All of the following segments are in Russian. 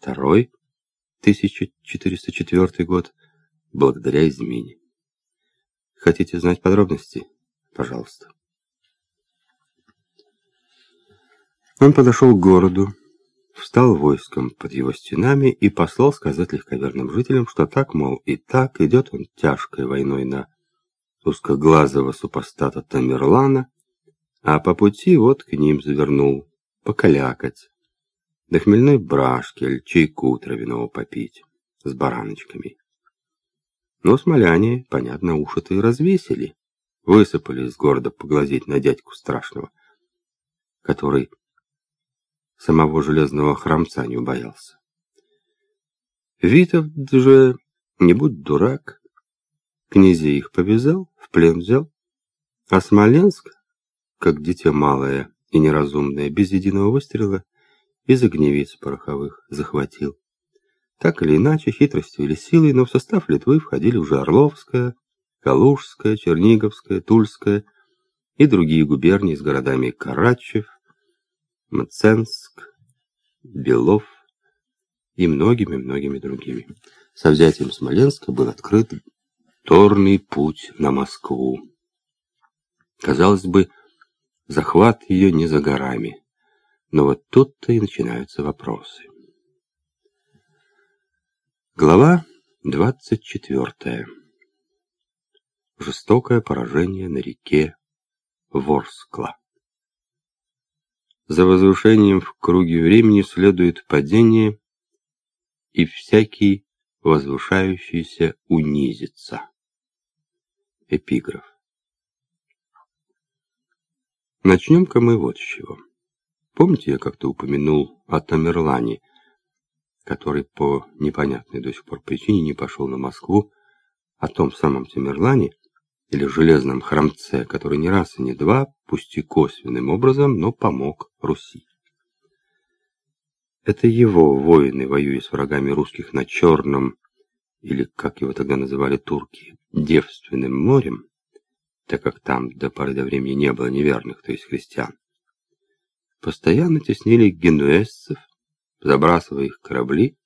Второй, 1404 год, благодаря измене. Хотите знать подробности? Пожалуйста. Он подошел к городу, встал войском под его стенами и послал сказать легковерным жителям, что так, мол, и так идет он тяжкой войной на узкоглазого супостата Тамерлана, а по пути вот к ним завернул покалякать, да хмельной брашки или чайку травяного попить с бараночками. Но смоляне, понятно, уши-то и развесили, высыпали из города поглазеть на дядьку страшного, который самого железного храмца не убоялся. Витов же, не будь дурак, князей их повязал, в плен взял, а Смоленск, как дитя малое и неразумное, без единого выстрела из огневиц пороховых захватил. Так или иначе, хитростью или силой, но в состав Литвы входили уже Орловская, Калужская, Черниговская, Тульская и другие губернии с городами Карачев, Мценск, Белов и многими-многими другими. Со взятием Смоленска был открыт торный путь на Москву. Казалось бы, захват ее не за горами. Но вот тут-то и начинаются вопросы. Глава 24. Жестокое поражение на реке Ворскла. За возвышением в круге времени следует падение, и всякий возвышающийся унизится. Эпиграф. Начнем-ка мы вот с чего. Помните, я как-то упомянул о Тамерлане, который по непонятной до сих пор причине не пошел на Москву, о том самом Тамерлане, или железном храмце, который не раз и не два, пусть и косвенным образом, но помог Руси. Это его воины, воюя с врагами русских на Черном, или, как его тогда называли турки, Девственным морем, так как там до поры до времени не было неверных, то есть христиан, постоянно теснили генуэзцев, забрасывая их корабли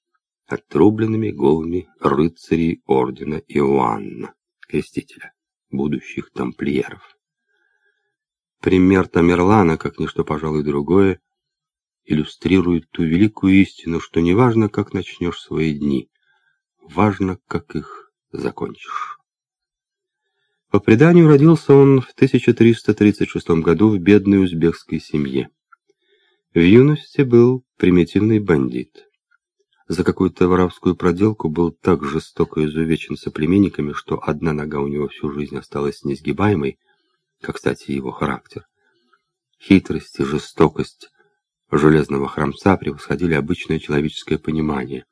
отрубленными голыми рыцарей ордена Иоанна, крестителя будущих тамплиеров. Пример Тамерлана, как ничто, пожалуй, другое, иллюстрирует ту великую истину, что не важно, как начнешь свои дни, важно, как их закончишь. По преданию родился он в 1336 году в бедной узбекской семье. В юности был примитивный бандит за какую-то воровскую проделку был так жестоко изувечен соплеменниками, что одна нога у него всю жизнь осталась несгибаемой, как, кстати, его характер. Хитрость и жестокость железного храмца превосходили обычное человеческое понимание.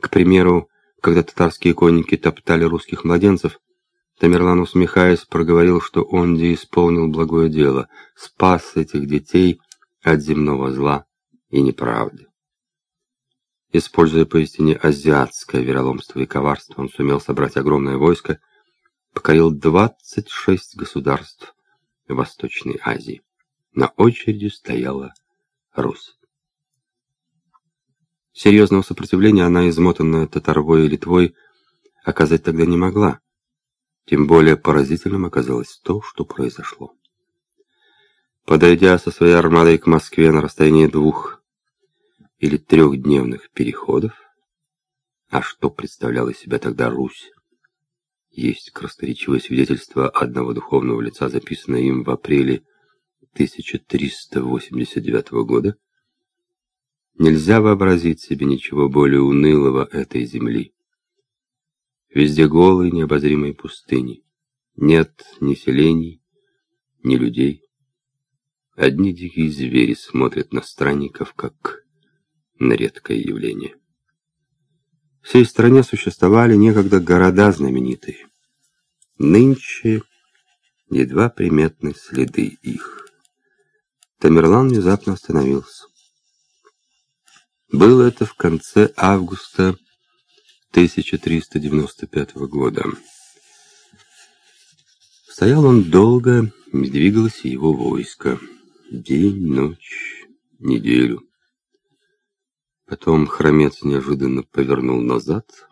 К примеру, когда татарские конники топтали русских младенцев, Тамерлан, усмехаясь, проговорил, что он где исполнил благое дело, спас этих детей от земного зла и неправды. Используя поистине азиатское вероломство и коварство, он сумел собрать огромное войско, покорил 26 государств Восточной Азии. На очереди стояла Русь. Серьезного сопротивления она, измотанная Татарвой и Литвой, оказать тогда не могла. Тем более поразительным оказалось то, что произошло. Подойдя со своей армадой к Москве на расстоянии двух или трехдневных переходов. А что представляла из себя тогда Русь? Есть красноречивое свидетельство одного духовного лица, записанное им в апреле 1389 года. Нельзя вообразить себе ничего более унылого этой земли. Везде голые необозримые пустыни. Нет ни селений, ни людей. Одни дикие звери смотрят на странников, как на редкое явление. В всей стране существовали некогда города знаменитые. Нынче едва приметны следы их. Тамерлан внезапно остановился. Было это в конце августа 1395 года. Стоял он долго, не двигалось его войско. День, ночь, неделю. Потом хромец неожиданно повернул назад,